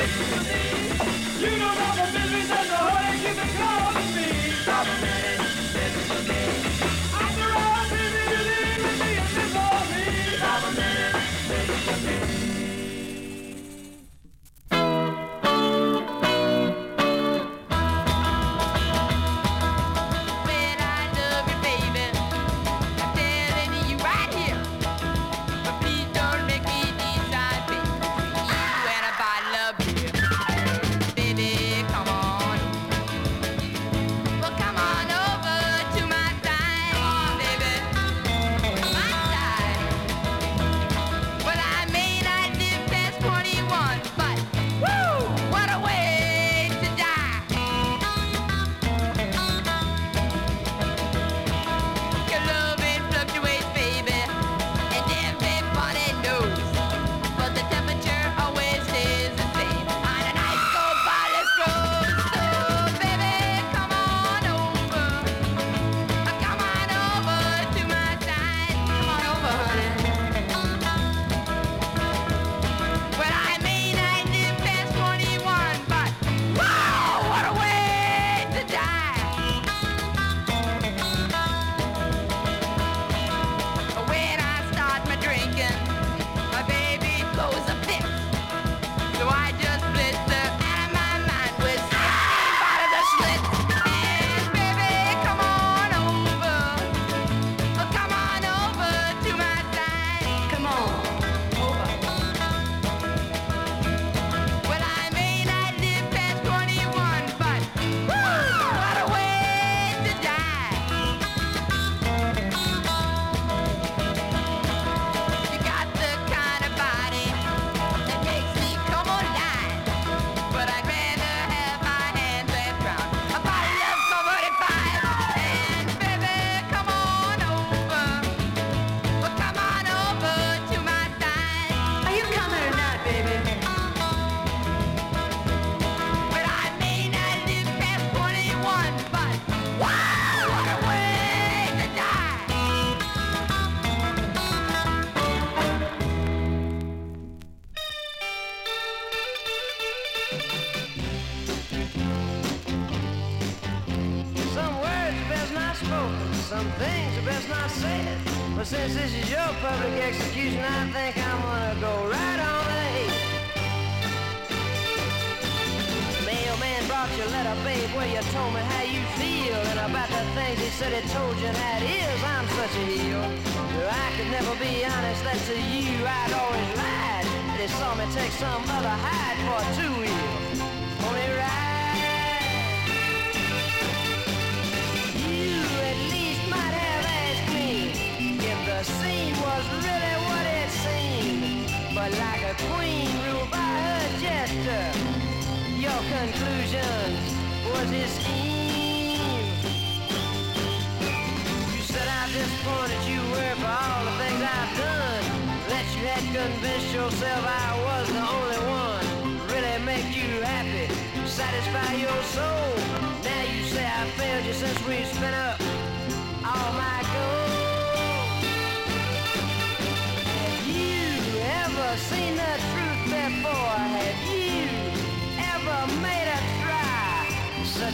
listen to.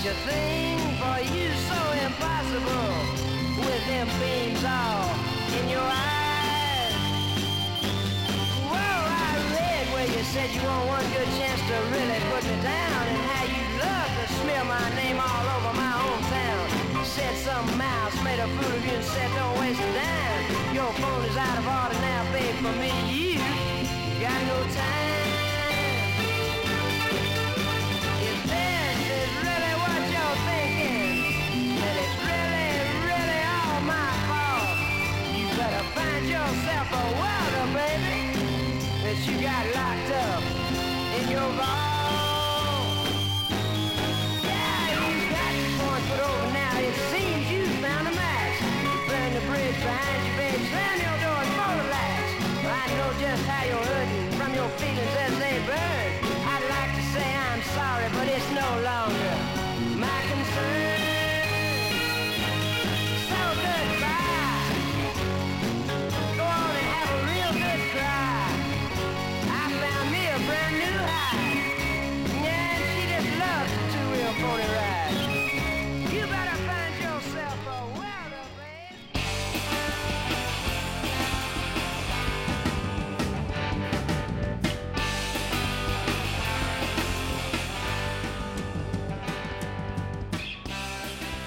A thing for you so impossible with them beams all in your eyes. Well, I read where you said you want one good chance to really put me down and how you love to smear my name all over my hometown. Said some mouse made a fool of you and said don't waste a dime. Your phone is out of order now, babe, for me. You got no time. Yourself a baby, that you got locked up in your vault. Yeah, you got your point put over now. It seems you found a match. The bridge behind you, your door and. I know just how you're hurting from your feelings as they burn. I'd like to say I'm sorry, but it's no longer my concern. So goodbye.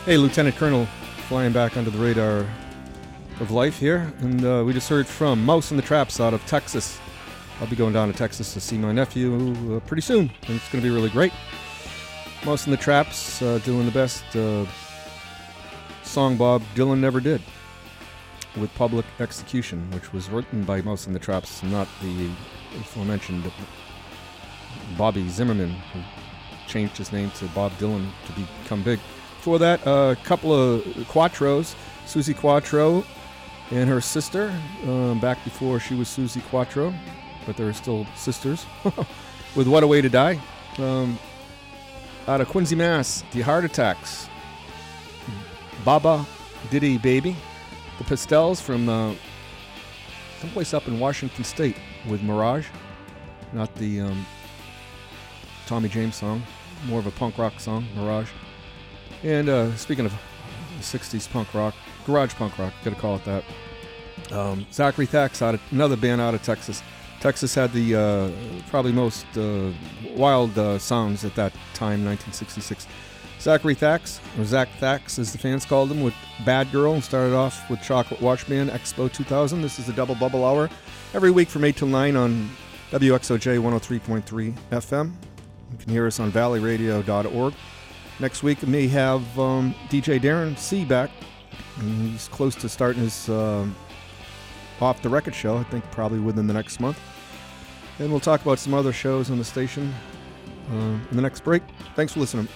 Hey, Lieutenant Colonel, flying back under the radar of life here, and uh, we just heard from Mouse and the Traps out of Texas. I'll be going down to Texas to see my nephew uh, pretty soon, and it's going to be really great. Mouse and the Traps uh, doing the best uh, song Bob Dylan never did with Public Execution, which was written by Mouse and the Traps, not the aforementioned Bobby Zimmerman, who changed his name to Bob Dylan to become big. For that, a couple of Quatros, Suzi Quatro and her sister, um, back before she was Suzi Quatro, but they're still sisters, with What a Way to Die. Um, out of Quincy, Mass, The Heart Attacks, Baba Diddy Baby, The Pastels from uh, someplace up in Washington State with Mirage, not the um, Tommy James song, more of a punk rock song, Mirage. And uh, speaking of 60s punk rock, garage punk rock, gotta call it that. Um, Zakary Thaks, out of, another band out of Texas. Texas had the uh, probably most uh, wild uh, sounds at that time, 1966. Zakary Thaks, or Zach Thax as the fans called him, with Bad Girl, and started off with Chocolate Watch Band Expo 2000. This is the Dubble Bubble Hour, every week from 8 till 9 on WXOJ 103.3 FM. You can hear us on valleyradio.org. Next week, we may have um, DJ Darren C back. He's close to starting his uh, off the record show, I think probably within the next month. And we'll talk about some other shows on the station uh, in the next break. Thanks for listening.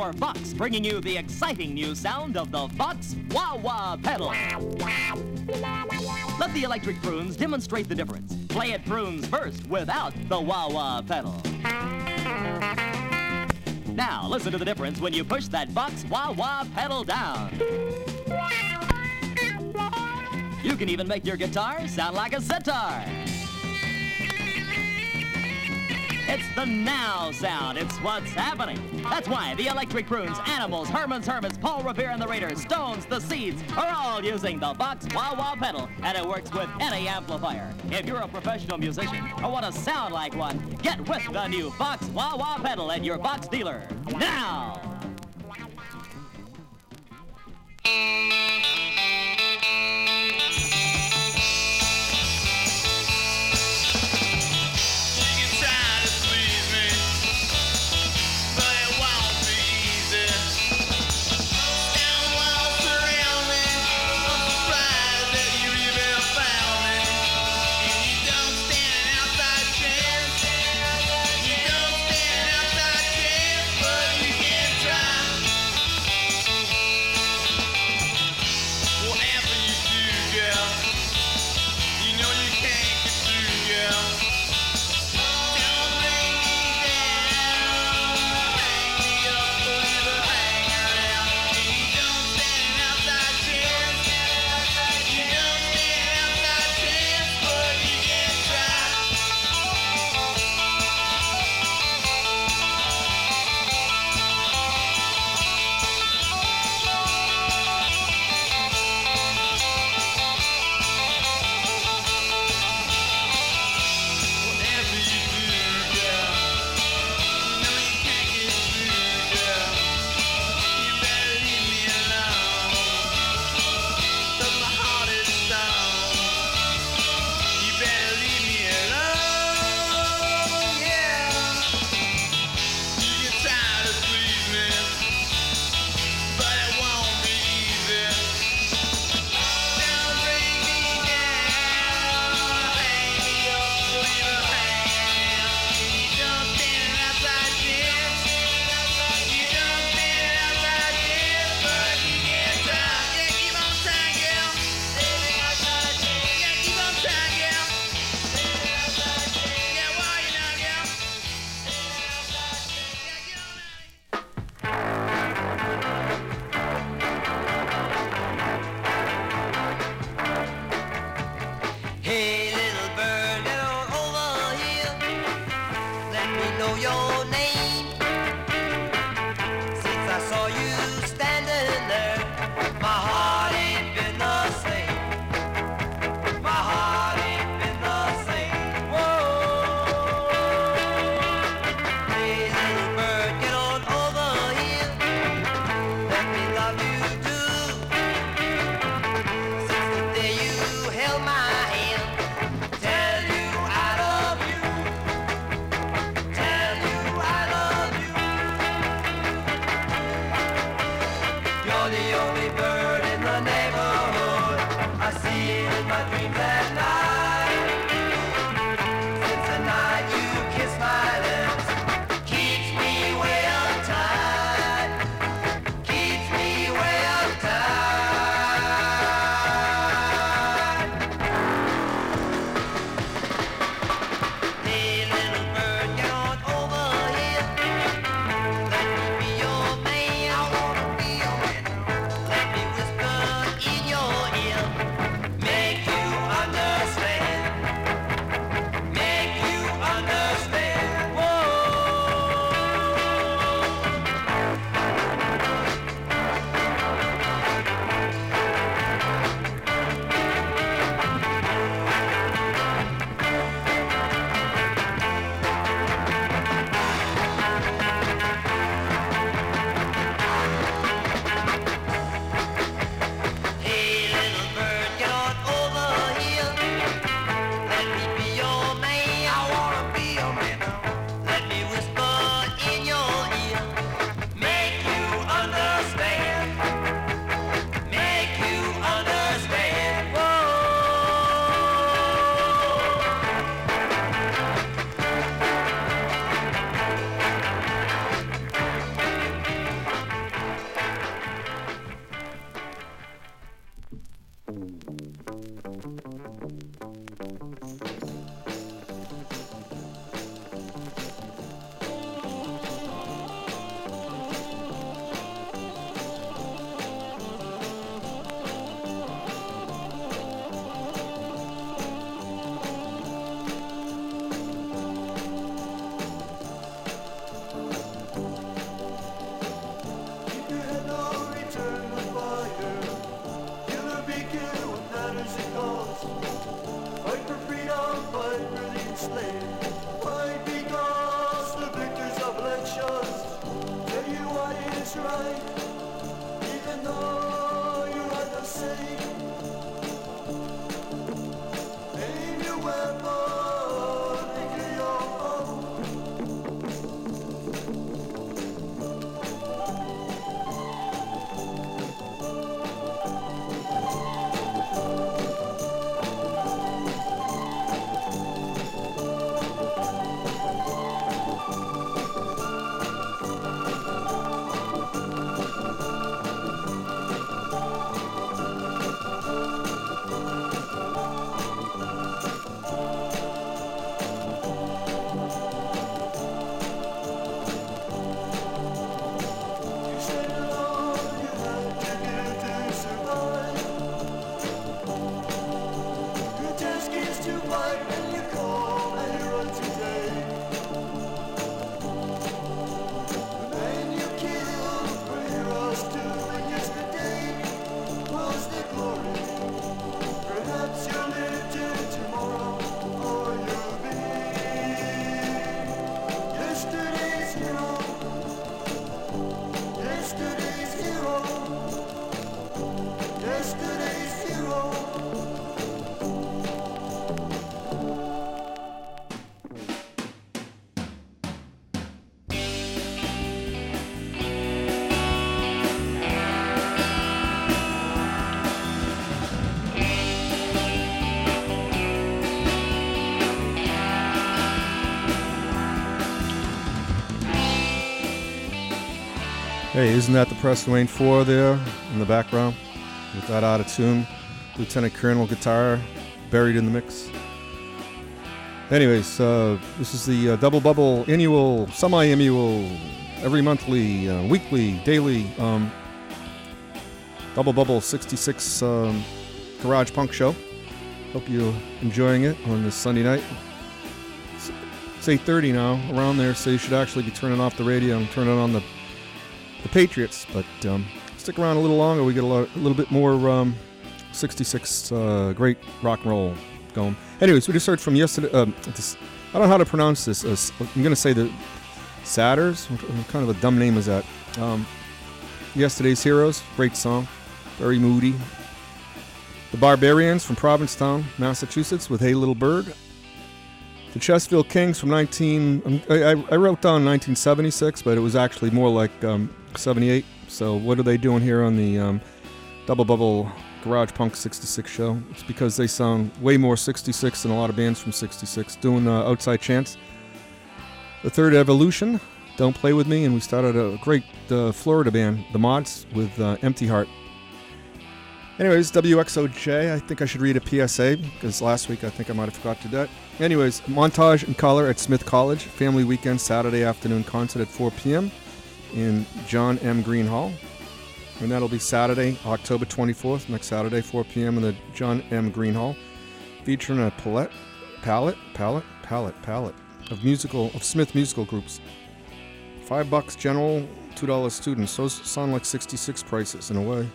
for Vox, bringing you the exciting new sound of the Vox Wah Wah pedal. Let the electric prunes demonstrate the difference. Play it prunes first without the Wah Wah pedal. Now, listen to the difference when you push that Vox Wah Wah pedal down. You can even make your guitar sound like a sitar. It's the now sound. It's what's happening. That's why the Electric Prunes, Animals, Herman's Hermits, Paul Revere and the Raiders, Stones, The Seeds are all using the Vox Wah Wah pedal, and it works with any amplifier. If you're a professional musician or want to sound like one, get with the new Vox Wah Wah pedal at your Vox dealer now. know your name. Hey, isn't that the Preston Wayne 4 there in the background with that out of tune? Lieutenant Colonel guitar buried in the mix. Anyways, uh, this is the uh, Dubble Bubble annual, semi annual, every monthly, uh, weekly, daily um, Dubble Bubble 66 um, Garage Punk Show. Hope you're enjoying it on this Sunday night. It's, it's 8.30 now, around there, so you should actually be turning off the radio and turning on the Patriots. But um, stick around a little longer. We get a, lot, a little bit more um, 66 uh, great rock and roll going. Anyways, we just heard from yesterday. Um, this, I don't know how to pronounce this. Uh, I'm going to say the Satyrs. What kind of a dumb name is that? Um, Yesterday's Heroes. Great song. Very moody. The Barbarians from Provincetown, Massachusetts, with Hey Little Bird. The Chesterfield Kings from 19. um, I, I I wrote down 1976, but it was actually more like um, 78. So what are they doing here on the um, Dubble Bubble Garage Punk 66 show? It's because they sound way more 66 than a lot of bands from 66 doing uh, Outside Chance. The Third Evolution, Don't Play With Me, and we started a great uh, Florida band, The Mods, with uh, Empty Heart. Anyways, WXOJ, I think I should read a PSA because last week I think I might have forgot to do that. Anyways, montage and color at Smith College, family weekend Saturday afternoon concert at 4 p.m. in John M. Greene Hall. And that'll be Saturday, October 24th, next Saturday, 4 p.m. in the John M. Greene Hall, featuring a palette, palette, palette, palette, palette of musical of Smith musical groups. Five bucks general, two dollars students. Those sound like 66 prices in a way.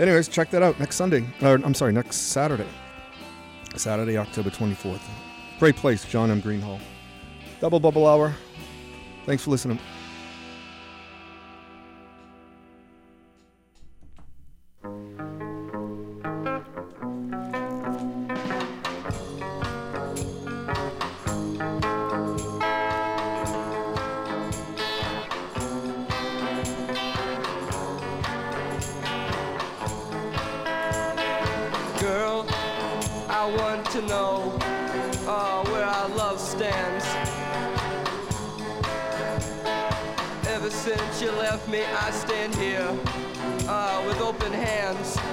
Anyways, check that out next Sunday. Or, I'm sorry, next Saturday. Saturday, October 24th. Great place, John M. Greenhall. Dubble Bubble Hour. Thanks for listening. Left me, I stand here uh, with open hands.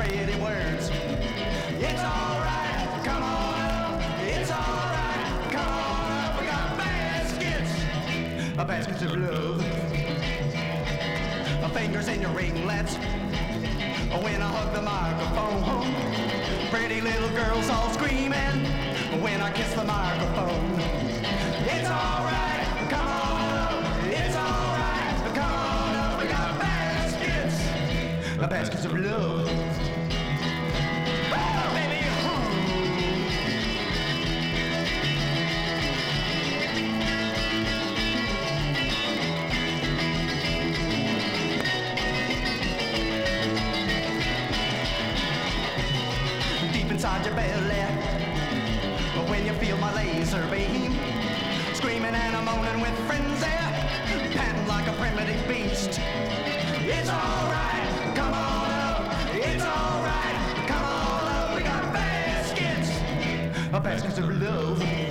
pretty words. It's alright, come on up. It's alright, come on up. We got baskets, a basket of love, fingers in your ringlets. When I hug the microphone, pretty little girls all screaming. When I kiss the microphone, it's alright, come on up. It's alright, come on up. We got baskets, baskets of love. like a primitive beast. It's alright, come on up. It's alright, come on up. We got baskets, a baskets of love.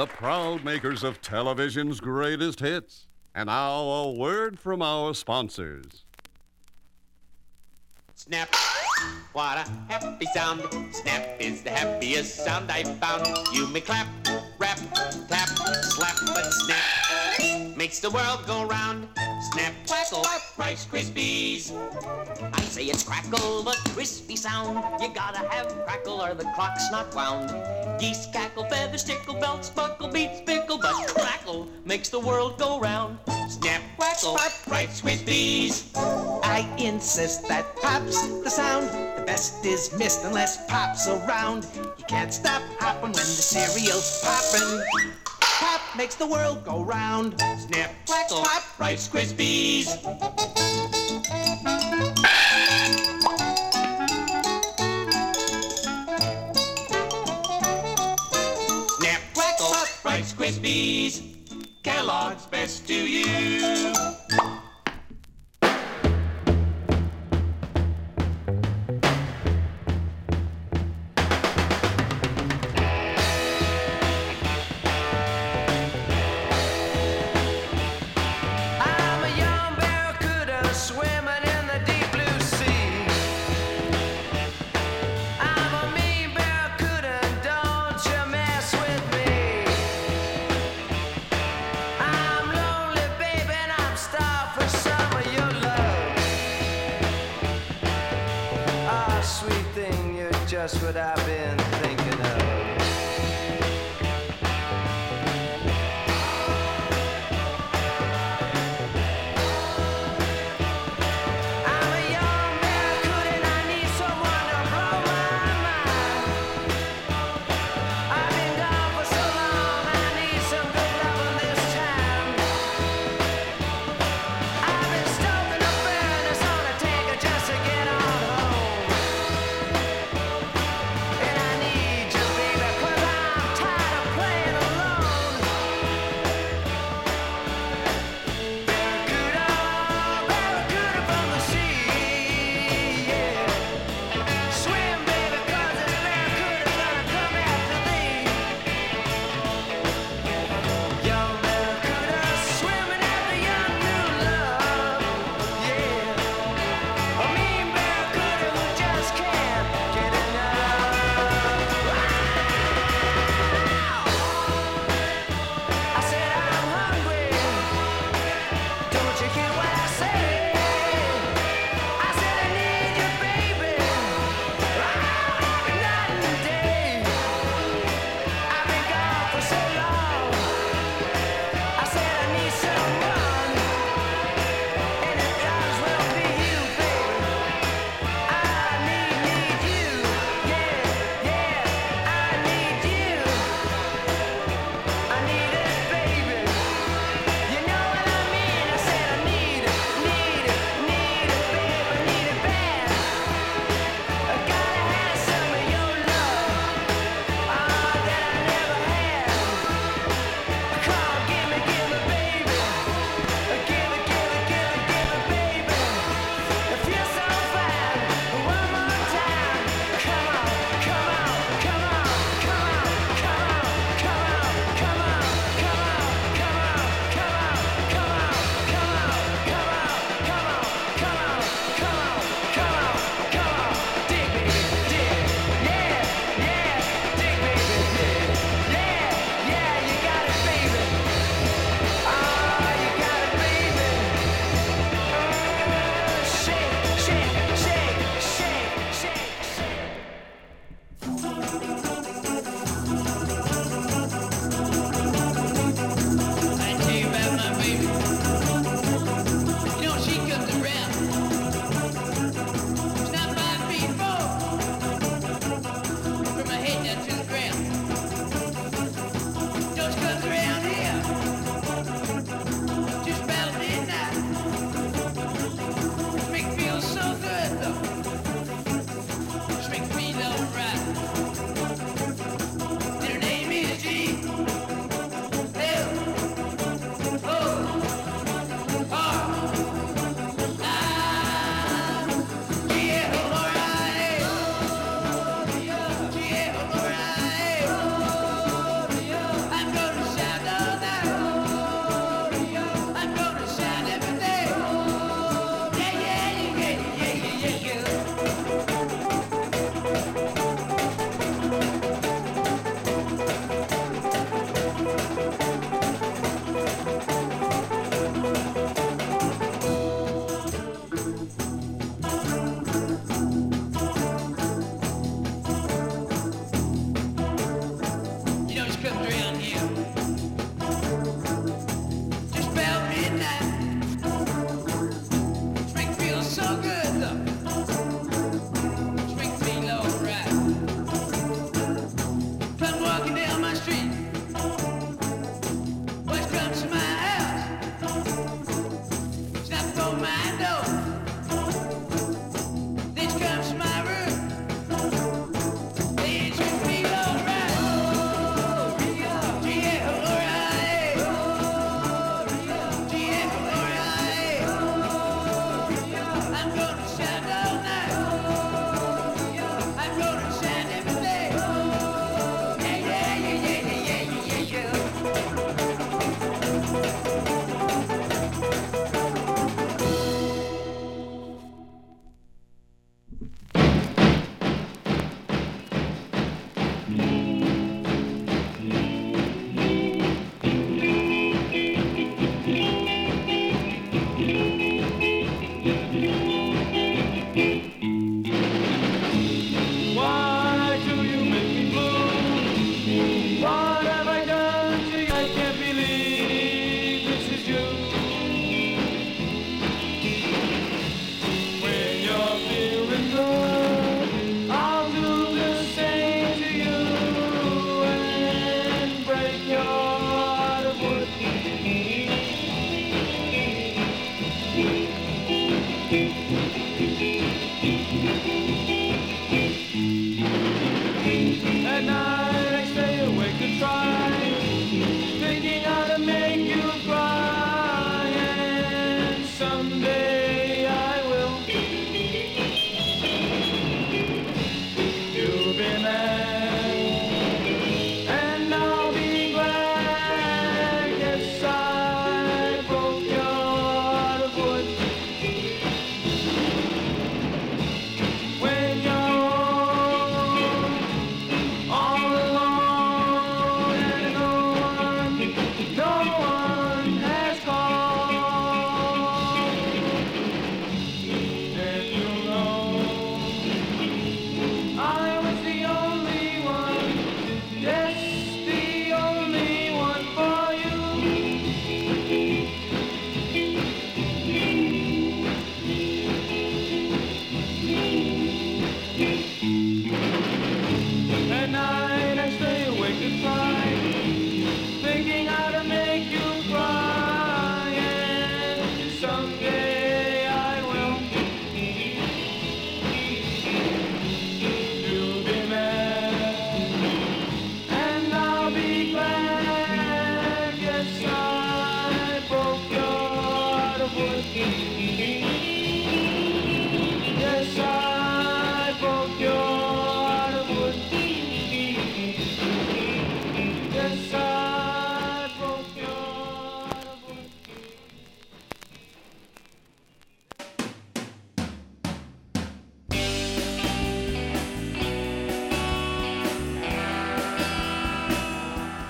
The proud makers of television's greatest hits. And now a word from our sponsors. Snap. What a happy sound. Snap is the happiest sound I've found. You may clap, rap, tap, makes the world go round. Snap, crackle, Rice Krispies. I say it's crackle, but crispy sound. You gotta have crackle or the clock's not wound. Geese cackle, feathers tickle, belts buckle, beats pickle, but crackle makes the world go round. Snap, crackle, Rice Krispies. I insist that pop's the sound. The best is missed unless pop's around. You can't stop hopping when the cereal's popping. Makes the world go round. Snap, crackle, pop, Rice Krispies. Snap, crackle, pop, Rice Krispies. Kellogg's best to you.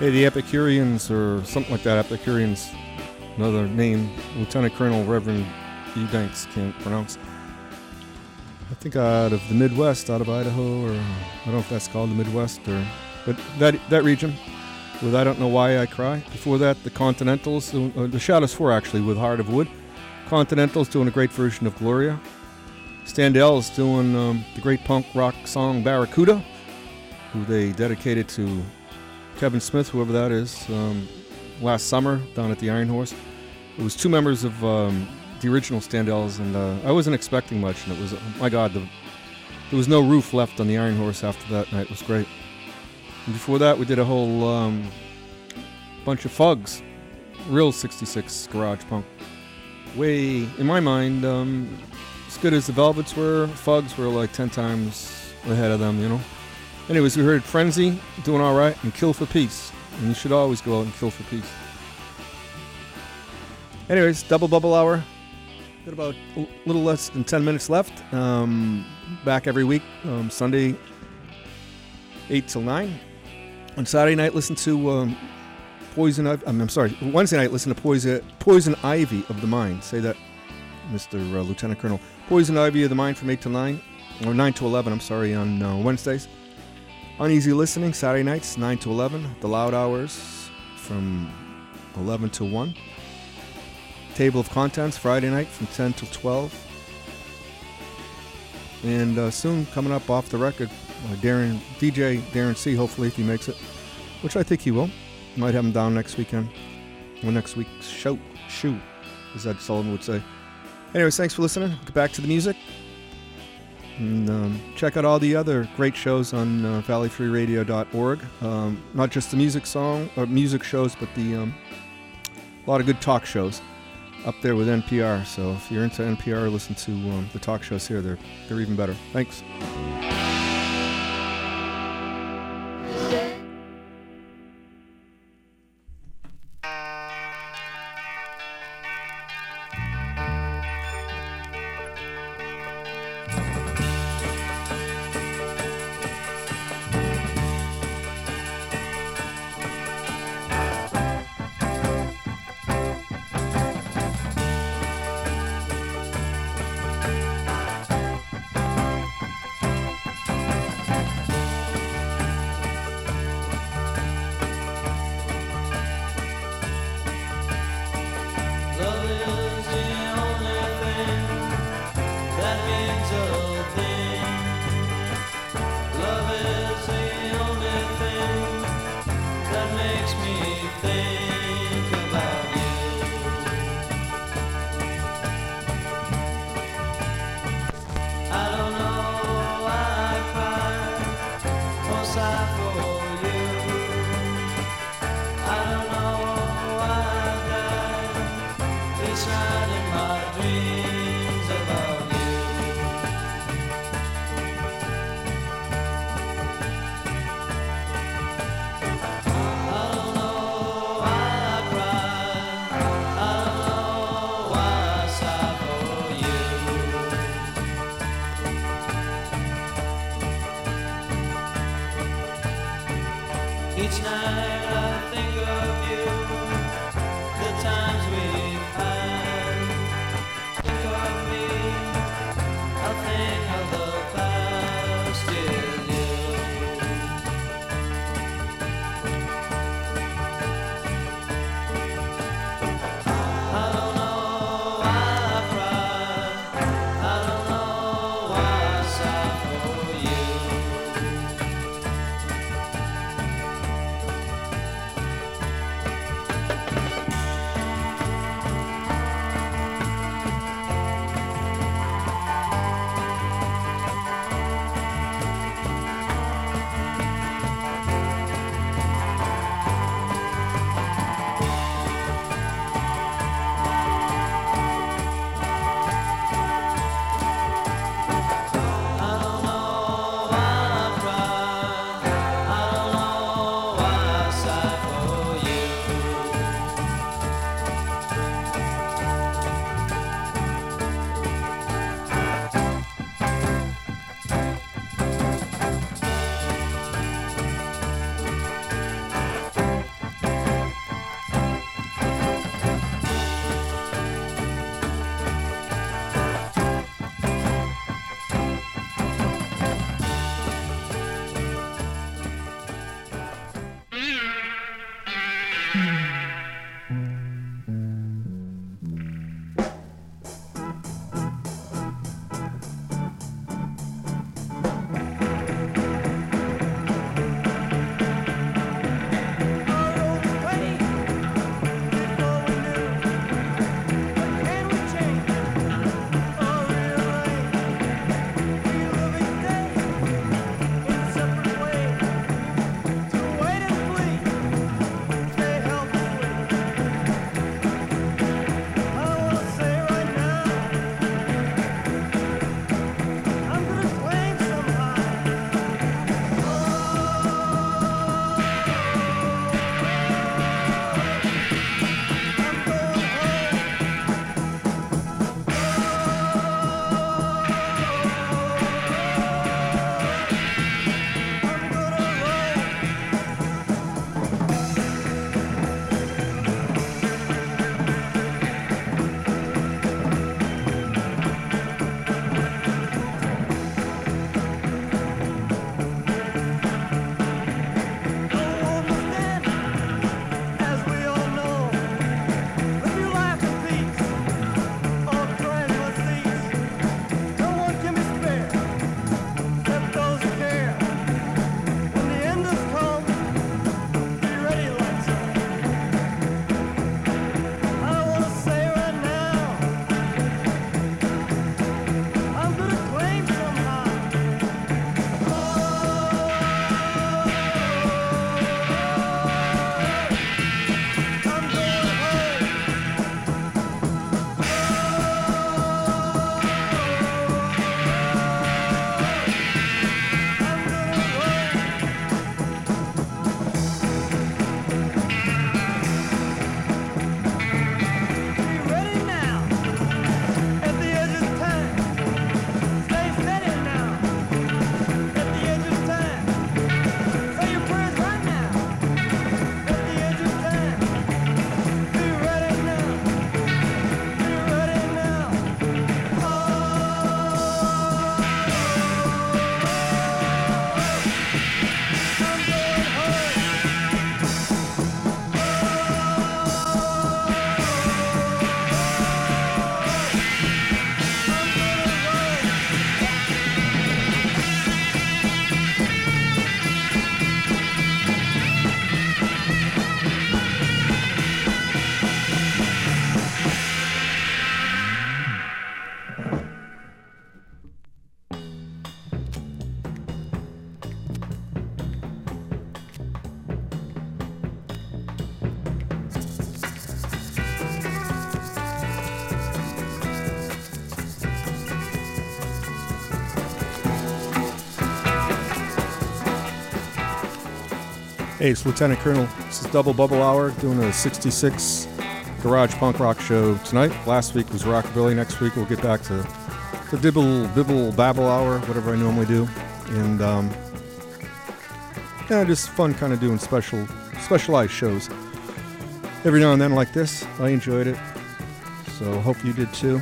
Hey, the Epicureans, or something like that, Epicureans, another name, Lieutenant Colonel Reverend Eubanks, can't pronounce. I think out of the Midwest, out of Idaho, or I don't know if that's called the Midwest, or but that that region. With I don't know why I cry. Before that, the Continentals, uh, the Shadows Four actually, with Heart of Wood. Continentals doing a great version of Gloria. Standells doing um, the great punk rock song Barracuda, who they dedicated to Kevin Smith, whoever that is, um, last summer down at the Iron Horse. It was two members of um, the original Standells, and uh, I wasn't expecting much. And it was, oh my God, the, there was no roof left on the Iron Horse after that night. It was great. Before that, we did a whole um, bunch of Fugs, real '66 garage punk. Way, in my mind, um, as good as the Velvets were, Fugs were like ten times ahead of them. You know. Anyways, we heard Frenzy doing all right and Kill for Peace. And you should always go out and kill for peace. Anyways, Dubble Bubble hour. Got about a little less than 10 minutes left. Um, back every week, um, Sunday, 8 till 9. On Saturday night, listen to um, Poison Ivy. I'm, I'm sorry, Wednesday night, listen to Poison, Poison Ivy of the Mind. Say that, Mr. Uh, Lieutenant Colonel. Poison Ivy of the Mind from 8 to 9. Or 9 to 11, I'm sorry, on uh, Wednesdays. Uneasy listening, Saturday nights, 9 to 11. The loud hours from 11 to 1. Table of contents, Friday night from 10 to 12. And uh, soon coming up off the record, uh, Darren DJ Darren C. Hopefully, if he makes it, which I think he will. Might have him down next weekend, or next week's show. Shoe, as Ed Sullivan would say. Anyways, thanks for listening. Get back to the music. And um, check out all the other great shows on uh, valleyfreeradio.org. Um, not just the music song or music shows, but the um, a lot of good talk shows up there with NPR. So if you're into NPR, listen to um, the talk shows here. They're they're even better. Thanks. Hey, it's Lieutenant Colonel. This is Dubble Bubble Hour doing a 66 garage punk rock show tonight. Last week was Rockabilly. Next week we'll get back to the Dibble Bibble Babble Hour, whatever I normally do. And um, yeah, just fun kind of doing special specialized shows. Every now and then like this. I enjoyed it. So hope you did too.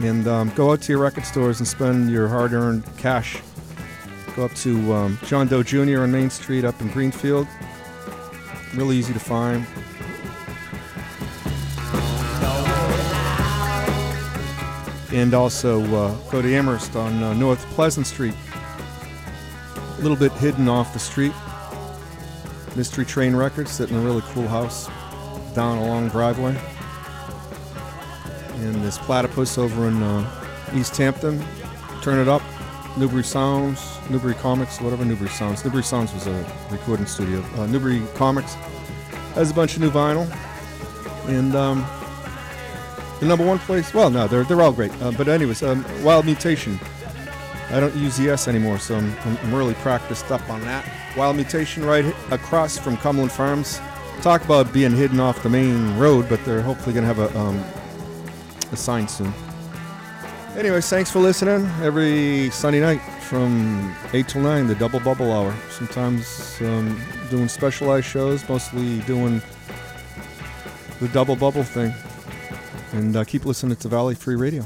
And um, go out to your record stores and spend your hard-earned cash. Go up to um, John Doe Jr. on Main Street up in Greenfield. Really easy to find. And also uh, go to Amherst on uh, North Pleasant Street. A little bit hidden off the street. Mystery Train Records sitting in a really cool house down a long driveway. And this platypus over in uh, East Hampton. Turn it up. Newbury Sounds, Newbury Comics, whatever Newbury Sounds. Newbury Sounds was a recording studio. Uh, Newbury Comics has a bunch of new vinyl. And um, the number one place, well, no, they're, they're all great. Uh, but, anyways, um, Wild Mutation. I don't use the S anymore, so I'm, I'm, really practiced up on that. Wild Mutation right across from Cumberland Farms. Talk about being hidden off the main road, but they're hopefully going to have a, um, a sign soon. Anyways, thanks for listening. Every Sunday night from 8 till 9, the Dubble Bubble Hour. Sometimes um, doing specialized shows, mostly doing the Dubble Bubble thing. And uh, keep listening to Valley Free Radio.